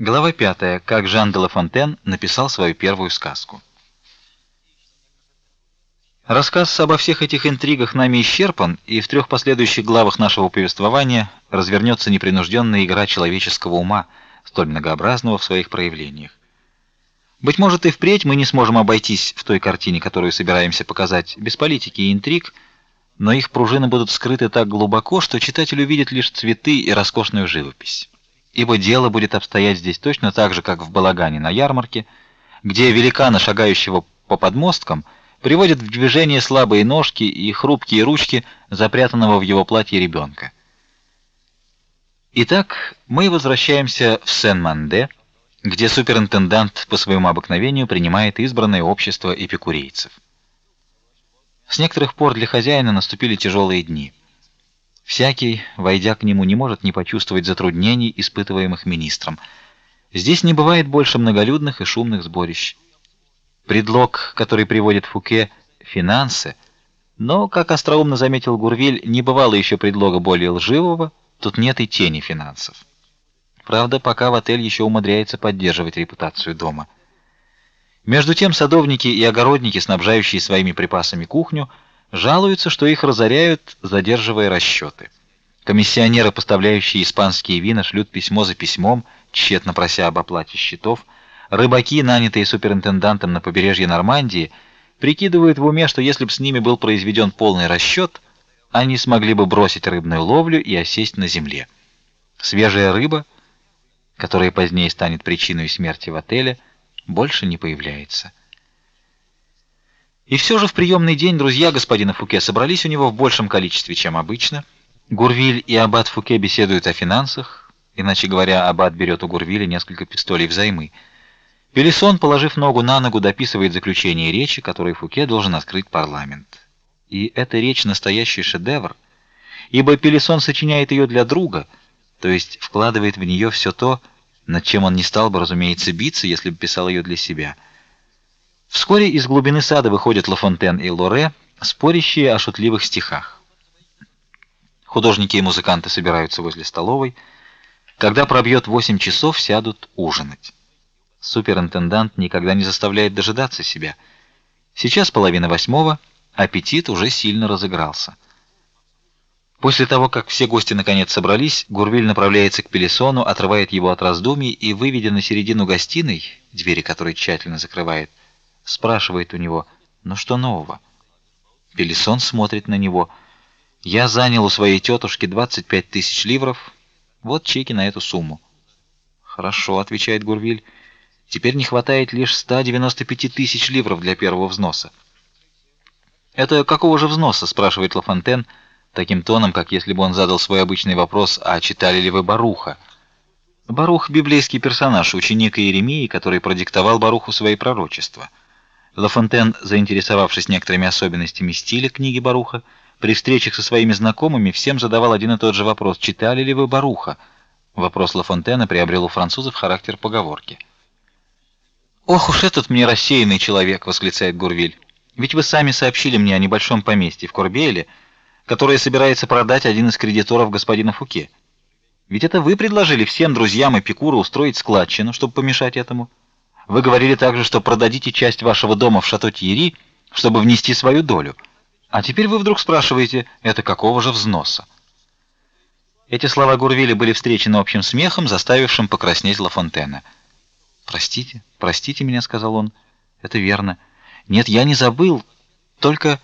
Глава 5. Как Жан де Лафонтен написал свою первую сказку. Рассказ обо всех этих интригах нами исчерпан, и в трех последующих главах нашего повествования развернется непринужденная игра человеческого ума, столь многообразного в своих проявлениях. Быть может, и впредь мы не сможем обойтись в той картине, которую собираемся показать, без политики и интриг, но их пружины будут скрыты так глубоко, что читатель увидит лишь цветы и роскошную живопись ибо дело будет обстоять здесь точно так же, как в балагане на ярмарке, где великана, шагающего по подмосткам, приводит в движение слабые ножки и хрупкие ручки запрятанного в его платье ребенка. Итак, мы возвращаемся в Сен-Манде, где суперинтендант по своему обыкновению принимает избранное общество эпикурейцев. С некоторых пор для хозяина наступили тяжелые дни. Всякий, войдя к нему, не может не почувствовать затруднений, испытываемых министром. Здесь не бывает больше многолюдных и шумных сборищ. Предлог, который приводит Фуке, финансы, но, как остроумно заметил Гурвиль, не бывало еще предлога более лживого, тут нет и тени финансов. Правда, пока в отель еще умудряется поддерживать репутацию дома. Между тем садовники и огородники, снабжающие своими припасами кухню, жалуются, что их разоряют, задерживая расчеты. Комиссионеры, поставляющие испанские вина, шлют письмо за письмом, тщетно прося об оплате счетов. Рыбаки, нанятые суперинтендантом на побережье Нормандии, прикидывают в уме, что если бы с ними был произведен полный расчет, они смогли бы бросить рыбную ловлю и осесть на земле. Свежая рыба, которая позднее станет причиной смерти в отеле, больше не появляется. И все же в приемный день друзья господина Фуке собрались у него в большем количестве, чем обычно. Гурвиль и аббат Фуке беседуют о финансах, иначе говоря, аббат берет у Гурвиля несколько пистолей взаймы. Пелисон, положив ногу на ногу, дописывает заключение речи, которой Фуке должен открыть парламент. И эта речь настоящий шедевр, ибо Пелисон сочиняет ее для друга, то есть вкладывает в нее все то, над чем он не стал бы, разумеется, биться, если бы писал ее для себя. Вскоре из глубины сада выходят Лафонтен и Лоре, спорящие о шутливых стихах. Художники и музыканты собираются возле столовой. Когда пробьет восемь часов, сядут ужинать. Суперинтендант никогда не заставляет дожидаться себя. Сейчас половина восьмого, аппетит уже сильно разыгрался. После того, как все гости наконец собрались, Гурвиль направляется к Пелесону, отрывает его от раздумий и, выведя на середину гостиной, двери которой тщательно закрывает, спрашивает у него: "Ну что нового?" Пелисон смотрит на него. "Я занял у своей тетушки 25 тысяч ливров. Вот чеки на эту сумму". "Хорошо", отвечает Гурвиль. "Теперь не хватает лишь 195 тысяч ливров для первого взноса". "Это какого же взноса?" спрашивает Лафонтен таким тоном, как если бы он задал свой обычный вопрос: "А читали ли вы Баруха?" Барух библейский персонаж, ученик Иеремии, который продиктовал Баруху свои пророчества. Лафонтен, заинтересовавшись некоторыми особенностями стиля книги Баруха, при встречах со своими знакомыми всем задавал один и тот же вопрос: "Читали ли вы Баруха?" Вопрос Лафонтена приобрел у французов характер поговорки. "Ох уж этот мне рассеянный человек", восклицает Гурвиль. "Ведь вы сами сообщили мне о небольшом поместье в Корбейле, которое собирается продать один из кредиторов господина Фуке. Ведь это вы предложили всем друзьям Эпикура устроить складчину, чтобы помешать этому. Вы говорили также, что продадите часть вашего дома в Шато-Тьерри, чтобы внести свою долю. А теперь вы вдруг спрашиваете, это какого же взноса? Эти слова Гурвиля были встречены общим смехом, заставившим покраснеть Лафонтена. "Простите, простите меня", сказал он. "Это верно. Нет, я не забыл, только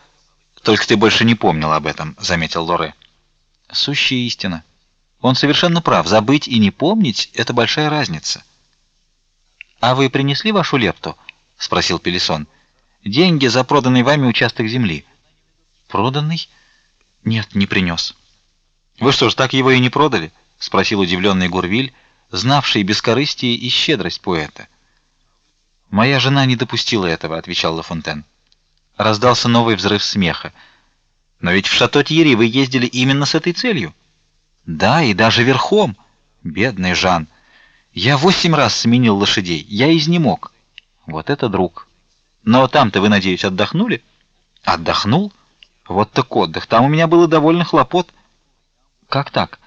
только ты больше не помнил об этом", заметил Лоре. "Сущая истина. Он совершенно прав. Забыть и не помнить это большая разница". А вы принесли вашу лепту? спросил Пелисон. Деньги за проданный вами участок земли. Проданный? Нет, не принес. Вы что ж, так его и не продали? спросил удивленный Гурвиль, знавший бескорыстие и щедрость поэта. Моя жена не допустила этого, отвечал Лафонтен. Раздался новый взрыв смеха. Но ведь в Шато-Тьерри вы ездили именно с этой целью. Да, и даже верхом. Бедный Жан. Я восемь раз сменил лошадей. Я изнемог. Вот это друг. Но там-то вы, надеюсь, отдохнули? Отдохнул? Вот так отдых. Там у меня было довольно хлопот. Как так?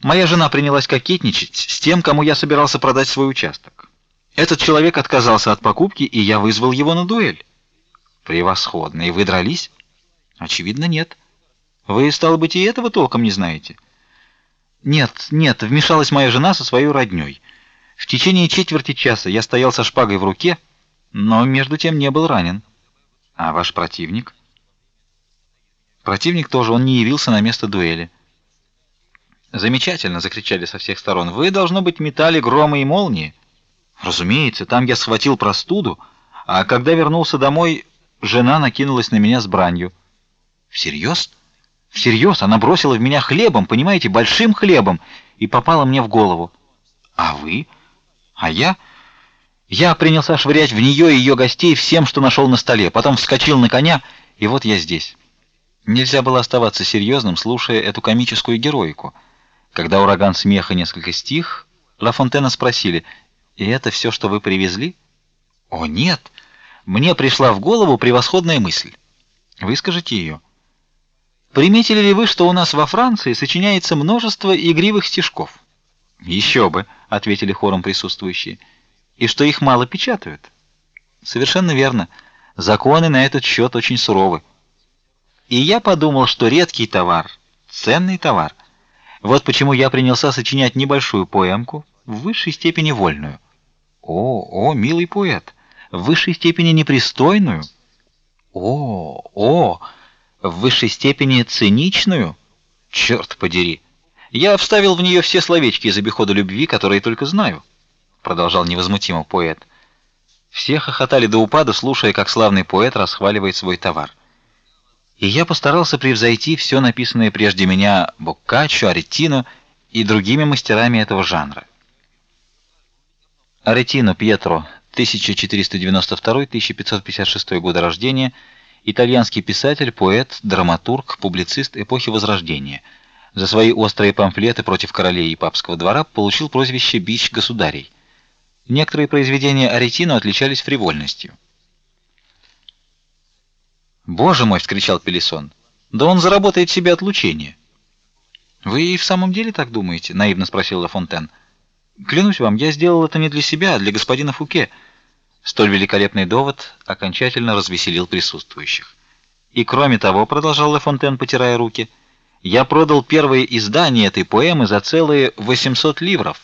Моя жена принялась кокетничать с тем, кому я собирался продать свой участок. Этот человек отказался от покупки, и я вызвал его на дуэль. Превосходно. И вы дрались? Очевидно, нет. Вы, стало быть, и этого толком не знаете? Нет, нет, вмешалась моя жена со своей роднёй. В течение четверти часа я стоял со шпагой в руке, но между тем не был ранен. А ваш противник? Противник тоже, он не явился на место дуэли. Замечательно, закричали со всех сторон. Вы должно быть метали громы и молнии. Разумеется, там я схватил простуду, а когда вернулся домой, жена накинулась на меня с бранью. Всерьез? Всерьез, она бросила в меня хлебом, понимаете, большим хлебом, и попала мне в голову. А вы? А я? Я принялся швырять в нее и ее гостей всем, что нашел на столе, потом вскочил на коня, и вот я здесь. Нельзя было оставаться серьезным, слушая эту комическую героику. Когда ураган смеха несколько стих, Ла Фонтена спросили: "И это все, что вы привезли?" "О, нет. Мне пришла в голову превосходная мысль. Выскажите ее. Приметили ли вы, что у нас во Франции сочиняется множество игривых стишков?" «Еще бы", ответили хором присутствующие. "И что их мало печатают?" "Совершенно верно. Законы на этот счет очень суровы. И я подумал, что редкий товар, ценный товар. Вот почему я принялся сочинять небольшую поэмку, в высшей степени вольную. О, о, милый поэт, в высшей степени непристойную. О, о, в высшей степени циничную. Черт подери. Я вставил в нее все словечки из обихода любви, которые только знаю, продолжал невозмутимо поэт. Все хохотали до упаду, слушая, как славный поэт расхваливает свой товар и я постарался превзойти все написанное прежде меня Боккаччо, Аретино и другими мастерами этого жанра. Аретино Пьетро, 1492-1556 года рождения, итальянский писатель, поэт, драматург, публицист эпохи Возрождения. За свои острые памфлеты против королей и папского двора получил прозвище бич государей. Некоторые произведения Аретино отличались фривольностью. Боже мой, вскричал Пелисон. Да он заработает себе отлучение. Вы и в самом деле так думаете? наивно спросил Ла Фонтен. Клянусь вам, я сделал это не для себя, а для господина Фуке. Столь великолепный довод окончательно развеселил присутствующих. И кроме того, продолжал Ла Фонтен, потирая руки, я продал первое издание этой поэмы за целые 800 ливров.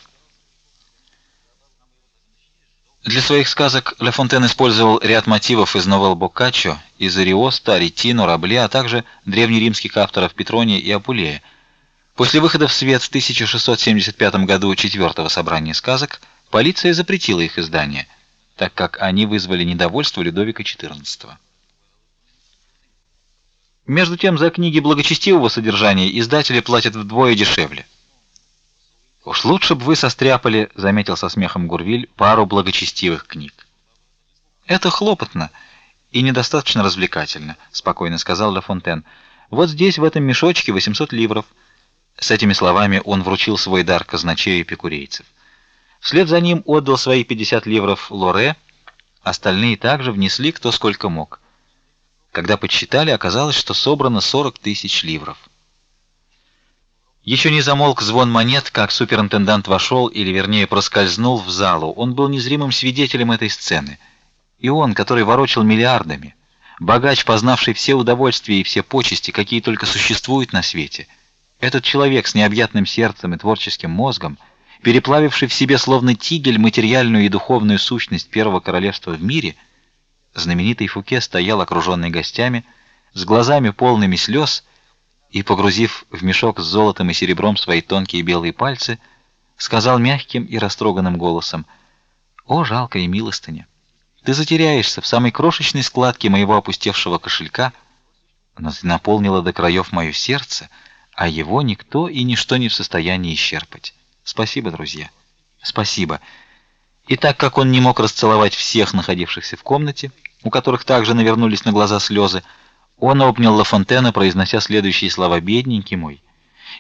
Для своих сказок Ля Фонтен использовал ряд мотивов из новелл Боккаччо, из Ариоста, Аретино, Рабле, а также древнеримских авторов Петрония и Апулея. После выхода в свет в 1675 году четвертого собрания сказок полиция запретила их издание, так как они вызвали недовольство Людовика XIV. Между тем, за книги благочестивого содержания издатели платят вдвое дешевле. Уж лучше бы вы состряпали, заметил со смехом Гурвиль, пару благочестивых книг. Это хлопотно и недостаточно развлекательно, спокойно сказал Ла Фонтен. Вот здесь в этом мешочке 800 ливров. С этими словами он вручил свой дар казначею эпикурейцев. Вслед за ним отдал свои 50 ливров Лоре, остальные также внесли кто сколько мог. Когда подсчитали, оказалось, что собрано 40 тысяч ливров. Еще не замолк звон монет, как суперинтендант вошел, или вернее проскользнул в залу. Он был незримым свидетелем этой сцены. И он, который ворочал миллиардами, богач, познавший все удовольствия и все почести, какие только существуют на свете. Этот человек с необъятным сердцем и творческим мозгом, переплавивший в себе словно тигель материальную и духовную сущность первого королевства в мире, знаменитый Фуке стоял окруженный гостями, с глазами полными слез и, погрузив в мешок с золотом и серебром свои тонкие белые пальцы, сказал мягким и растроганным голосом: "О, жалкая милостыня! Ты затеряешься в самой крошечной складке моего опустевшего кошелька, но наполнила до краев мое сердце, а его никто и ничто не в состоянии исчерпать. Спасибо, друзья. Спасибо". И так как он не мог расцеловать всех находившихся в комнате, у которых также навернулись на глаза слезы, он обнял Ла Фонтена, произнося следующие слова: "Бедненький мой,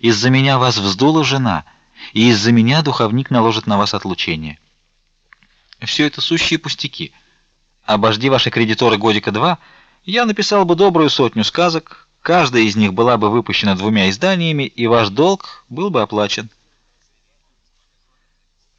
из-за меня вас вздула жена, и из-за меня духовник наложит на вас отлучение. Все это сущие пустяки. Обожди ваши кредиторы годика два, я написал бы добрую сотню сказок, каждая из них была бы выпущена двумя изданиями, и ваш долг был бы оплачен.